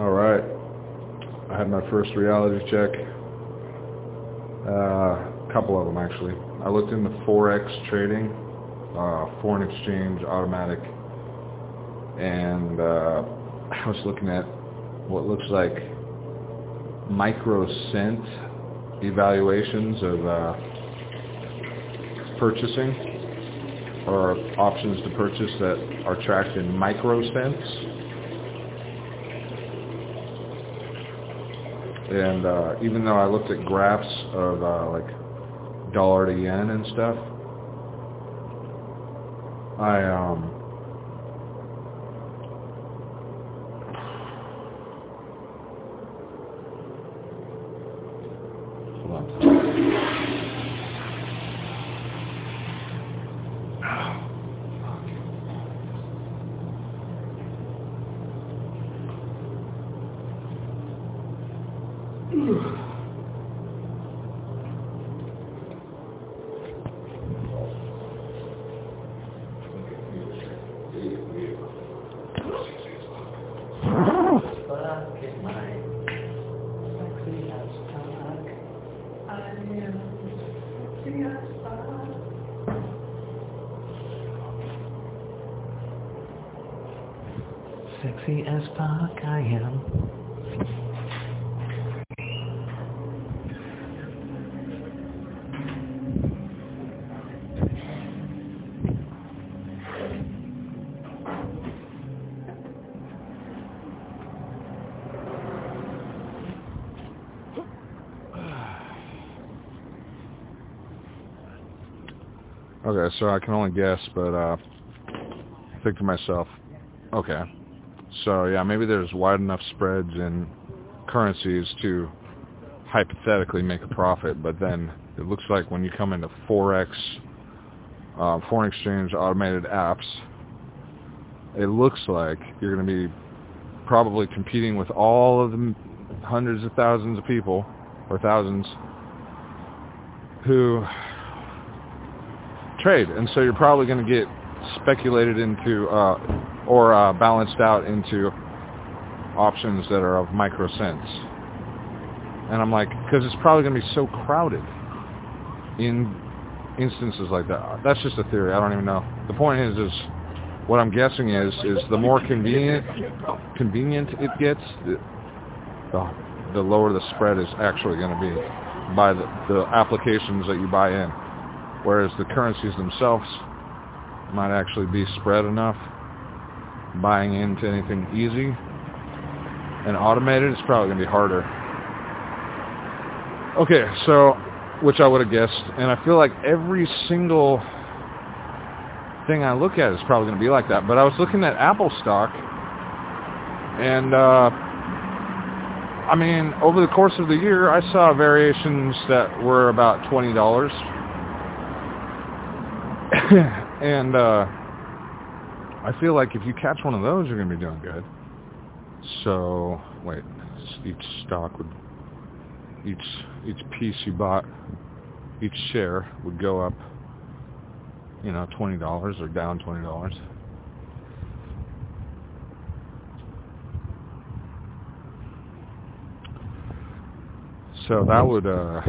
All right. I had my first reality check. Uh, a couple of them actually. I looked into forex trading, uh, foreign exchange, automatic, and uh, I was looking at what looks like microcent evaluations of uh, purchasing or options to purchase that are tracked in microcents. And uh, even though I looked at graphs of uh, like dollar to yen and stuff, I um, Isso. Okay, so I can only guess, but uh, think to myself, okay, so yeah, maybe there's wide enough spreads in currencies to hypothetically make a profit, but then it looks like when you come into forex, uh, foreign exchange automated apps, it looks like you're going to be probably competing with all of the hundreds of thousands of people or thousands who trade, and so you're probably going to get speculated into uh, or uh, balanced out into options that are of micro cents. And I'm like, because it's probably going to be so crowded in instances like that. That's just a theory. I don't even know. The point is, is what I'm guessing is, is the more convenient, convenient it gets, the, the, the lower the spread is actually going to be by the, the applications that you buy in. Whereas the currencies themselves might actually be spread enough buying into anything easy and automated, it's probably going to be harder. Okay, so, which I would have guessed, and I feel like every single thing I look at is probably going to be like that, but I was looking at Apple stock, and, uh, I mean, over the course of the year, I saw variations that were about $20. and, uh, I feel like if you catch one of those, you're going to be doing good. So, wait, each stock would, each each piece you bought, each share would go up, you know, twenty dollars or down twenty dollars. So that would uh,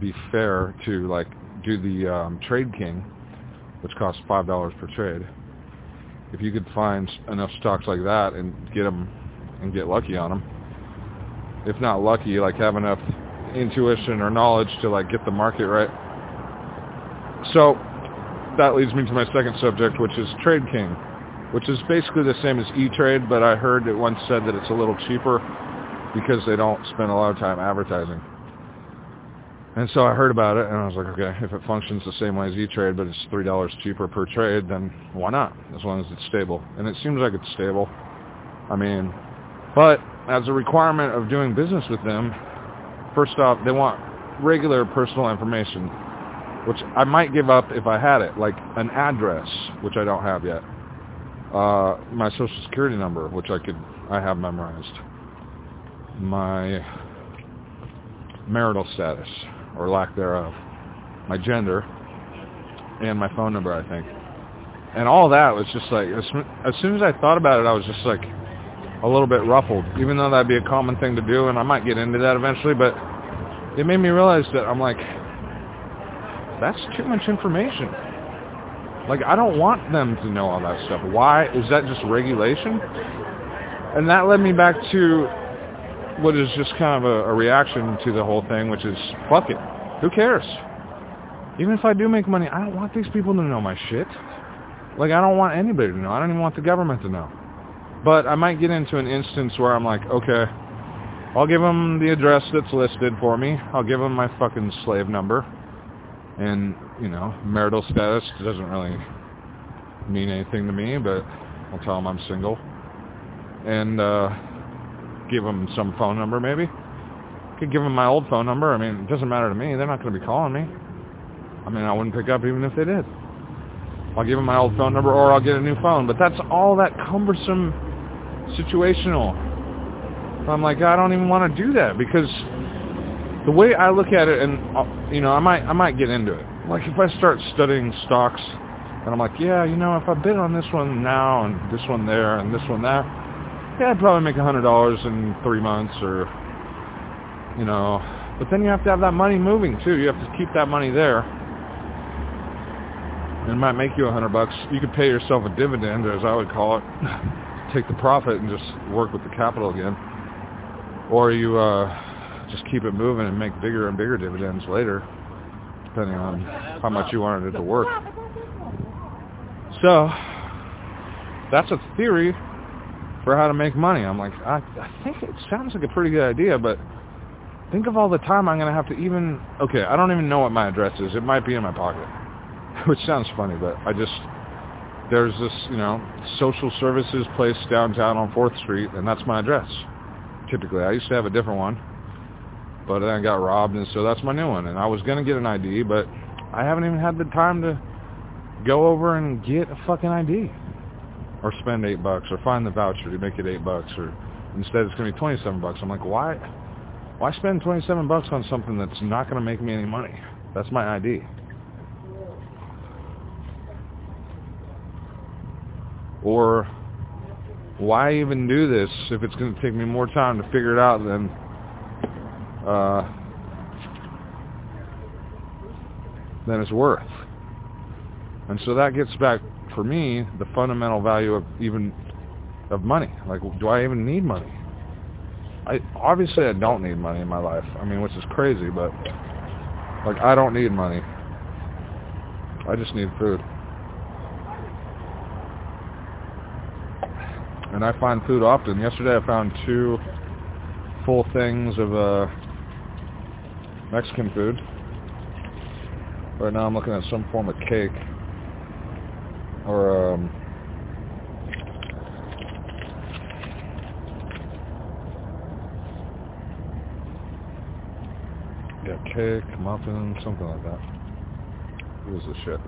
be fair to like do the um, Trade King which costs five dollars per trade. If you could find enough stocks like that and get them and get lucky on them, if not lucky, like have enough intuition or knowledge to like get the market right. So that leads me to my second subject, which is Trade King, which is basically the same as E-Trade, but I heard it once said that it's a little cheaper because they don't spend a lot of time advertising. And so I heard about it, and I was like, okay, if it functions the same way as E-Trade, but it's $3 cheaper per trade, then why not, as long as it's stable. And it seems like it's stable. I mean, but as a requirement of doing business with them, first off, they want regular personal information, which I might give up if I had it, like an address, which I don't have yet, uh, my social security number, which I could, I have memorized, my marital status, or lack thereof, my gender, and my phone number, I think. And all that was just like, as, as soon as I thought about it, I was just like, a little bit ruffled, even though that'd be a common thing to do, and I might get into that eventually, but it made me realize that I'm like, that's too much information. Like, I don't want them to know all that stuff. Why? Is that just regulation? And that led me back to what is just kind of a, a reaction to the whole thing, which is, fuck it. Who cares? Even if I do make money, I don't want these people to know my shit. Like, I don't want anybody to know. I don't even want the government to know. But I might get into an instance where I'm like, okay, I'll give them the address that's listed for me. I'll give them my fucking slave number. And, you know, marital status doesn't really mean anything to me, but I'll tell them I'm single. And uh, give them some phone number, maybe. Could give them my old phone number. I mean, it doesn't matter to me. They're not going to be calling me. I mean, I wouldn't pick up even if they did. I'll give them my old phone number or I'll get a new phone. But that's all that cumbersome situational. I'm like, I don't even want to do that because the way I look at it, and uh, you know, I might I might get into it. Like if I start studying stocks, and I'm like, yeah, you know, if I bid on this one now and this one there and this one there, yeah, I'd probably make a hundred dollars in three months, or you know. But then you have to have that money moving too. You have to keep that money there. It might make you a hundred bucks. You could pay yourself a dividend, as I would call it. Take the profit and just work with the capital again. Or you uh, just keep it moving and make bigger and bigger dividends later, depending on how much you wanted it to work. So that's a theory for how to make money. I'm like, I, I think it sounds like a pretty good idea, but think of all the time I'm going to have to even, okay, I don't even know what my address is. It might be in my pocket, which sounds funny, but I just, there's this, you know, social services place downtown on 4th Street, and that's my address, typically. I used to have a different one, but then I got robbed, and so that's my new one. And I was going to get an ID, but I haven't even had the time to go over and get a fucking ID or spend eight bucks or find the voucher to make it eight bucks or instead it's going to be 27 bucks. I'm like, why, why spend 27 bucks on something that's not going to make me any money? That's my ID. Or why even do this if it's going to take me more time to figure it out than uh, than it's worth? And so that gets back for me the fundamental value of even of money. Like, do I even need money? I obviously I don't need money in my life. I mean, which is crazy, but like I don't need money. I just need food. And I find food often. Yesterday I found two full things of uh, Mexican food. Right now I'm looking at some form of cake or um, yeah, cake, muffin, something like that. What is this shit?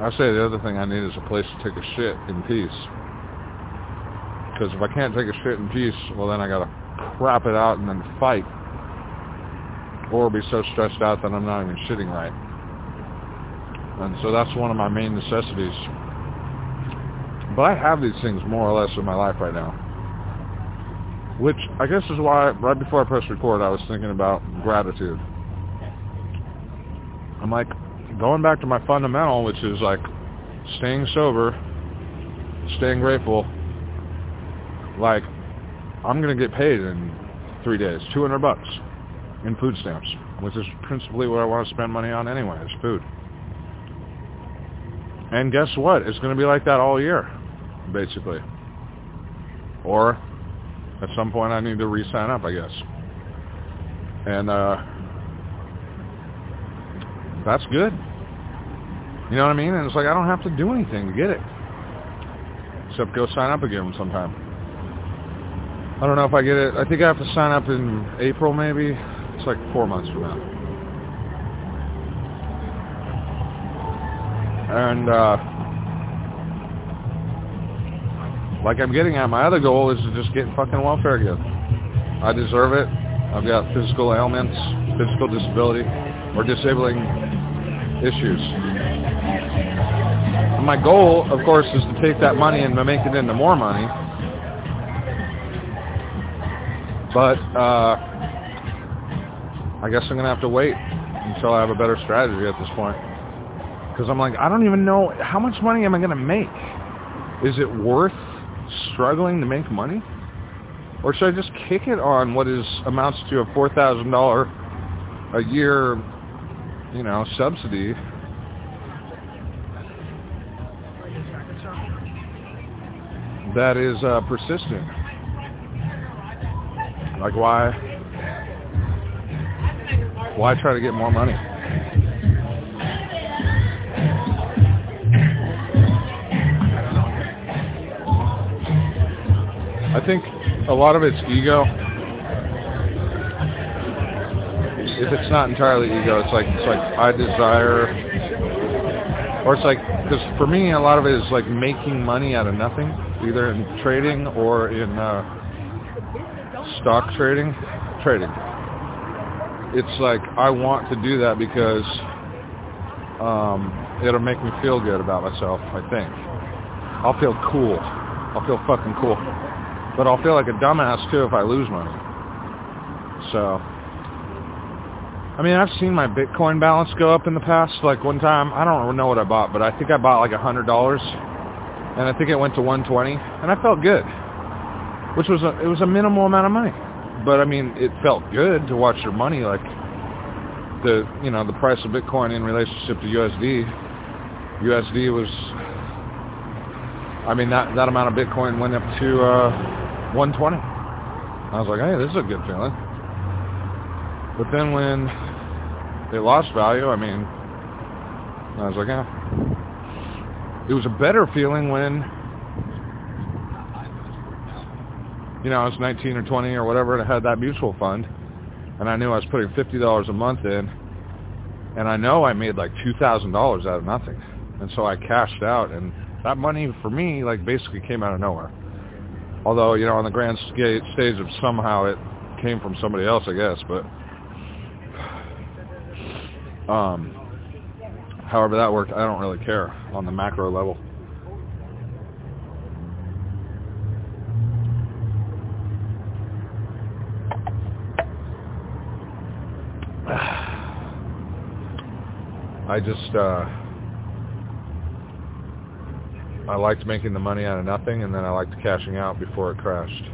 I say the other thing I need is a place to take a shit in peace. Because if I can't take a shit in peace, well then I gotta crap it out and then fight. Or be so stressed out that I'm not even shitting right. And so that's one of my main necessities. But I have these things more or less in my life right now. Which I guess is why right before I pressed record I was thinking about gratitude. I'm like, going back to my fundamental, which is like staying sober, staying grateful, like I'm going to get paid in three days, 200 bucks in food stamps, which is principally what I want to spend money on anyway, is food. And guess what? It's going to be like that all year, basically. Or at some point I need to re-sign up, I guess. And uh, that's good. You know what I mean? And it's like I don't have to do anything to get it. Except go sign up again sometime. I don't know if I get it. I think I have to sign up in April maybe. It's like four months from now. And uh, like I'm getting at, my other goal is to just get fucking welfare again. I deserve it. I've got physical ailments, physical disability or disabling issues. And my goal, of course, is to take that money and make it into more money. But uh, I guess I'm going to have to wait until I have a better strategy at this point. Because I'm like, I don't even know, how much money am I going to make? Is it worth struggling to make money? Or should I just kick it on what is amounts to a $4,000 a year, you know, subsidy? That is uh, persistent. Like why? Why try to get more money? I think a lot of it's ego. If it's not entirely ego, it's like it's like I desire, or it's like because for me a lot of it is like making money out of nothing, either in trading or in uh, stock trading. Trading. It's like I want to do that because um, it'll make me feel good about myself. I think I'll feel cool. I'll feel fucking cool. But I'll feel like a dumbass too if I lose money. So, I mean, I've seen my Bitcoin balance go up in the past. Like one time, I don't know what I bought, but I think I bought like a hundred dollars, and I think it went to 120, and I felt good, which was a it was a minimal amount of money, but I mean, it felt good to watch your money like the you know the price of Bitcoin in relationship to USD. USD was I mean, that, that amount of Bitcoin went up to uh, 120. I was like, hey, this is a good feeling. But then when it lost value, I mean, I was like, yeah. It was a better feeling when, you know, I was 19 or 20 or whatever and I had that mutual fund. And I knew I was putting $50 a month in. And I know I made like $2,000 out of nothing. And so I cashed out. And that money for me, like, basically came out of nowhere. Although, you know, on the grand stage of somehow it came from somebody else, I guess. But um, however that worked, I don't really care on the macro level. I just uh I liked making the money out of nothing, and then I liked cashing out before it crashed.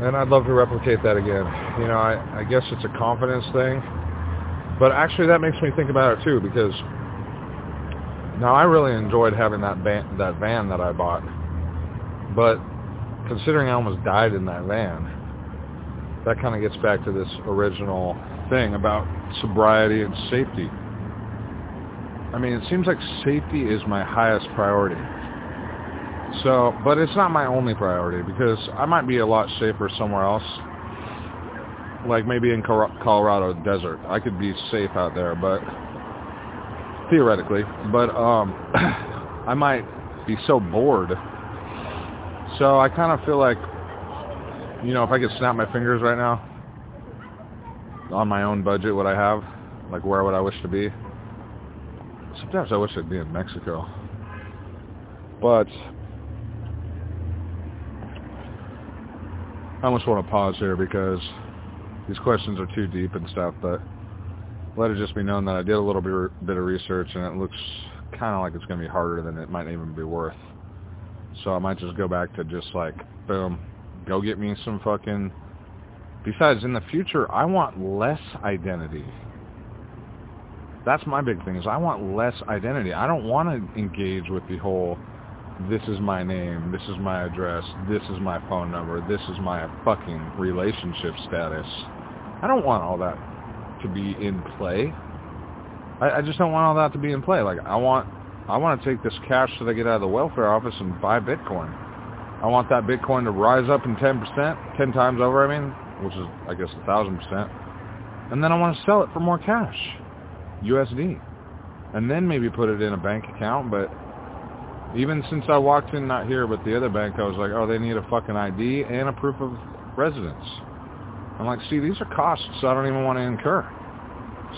And I'd love to replicate that again. You know, I, I guess it's a confidence thing, but actually that makes me think about it too, because now I really enjoyed having that van, that van that I bought, but considering I almost died in that van, that kind of gets back to this original thing about sobriety and safety. I mean, it seems like safety is my highest priority. So, but it's not my only priority because I might be a lot safer somewhere else. Like maybe in Colorado desert. I could be safe out there, but theoretically, but um I might be so bored. So I kind of feel like you know, if I could snap my fingers right now on my own budget what I have, like where would I wish to be? Sometimes I wish I'd be in Mexico. But I almost want to pause here because these questions are too deep and stuff, but let it just be known that I did a little bit, bit of research and it looks kind of like it's going to be harder than it might even be worth. So I might just go back to just like, boom, go get me some fucking... Besides, in the future, I want less identity. That's my big thing is I want less identity. I don't want to engage with the whole this is my name, this is my address, this is my phone number, this is my fucking relationship status. I don't want all that to be in play. I, I just don't want all that to be in play. Like I want I want to take this cash that I get out of the welfare office and buy Bitcoin. I want that Bitcoin to rise up in 10%, 10 times over, I mean, which is, I guess, a 1,000%. And then I want to sell it for more cash. USD. And then maybe put it in a bank account, but even since I walked in, not here, but the other bank, I was like, oh, they need a fucking ID and a proof of residence. I'm like, see, these are costs I don't even want to incur.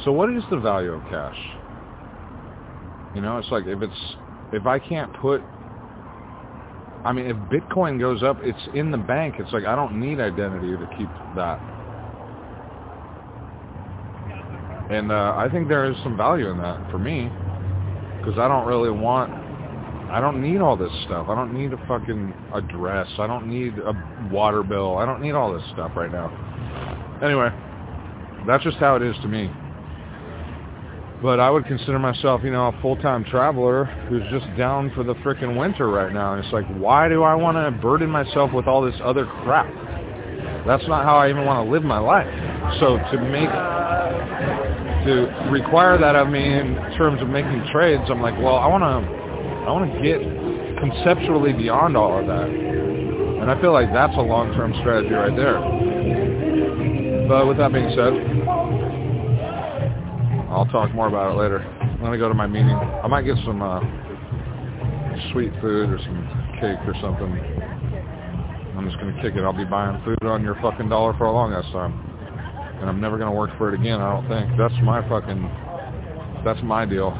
So what is the value of cash? You know, it's like if it's if I can't put I mean, if Bitcoin goes up, it's in the bank. It's like I don't need identity to keep that. And uh, I think there is some value in that for me because I don't really want, I don't need all this stuff. I don't need a fucking address. I don't need a water bill. I don't need all this stuff right now. Anyway, that's just how it is to me. But I would consider myself, you know, a full-time traveler who's just down for the frickin' winter right now. And it's like, why do I want to burden myself with all this other crap? That's not how I even want to live my life. So to make, to require that of me in terms of making trades, I'm like, well, I want to, I want to get conceptually beyond all of that. And I feel like that's a long-term strategy right there. But with that being said, I'll talk more about it later. I'm to go to my meeting. I might get some uh, sweet food or some cake or something. I'm just to kick it. I'll be buying food on your fucking dollar for a long ass time. And I'm never to work for it again, I don't think. That's my fucking, that's my deal.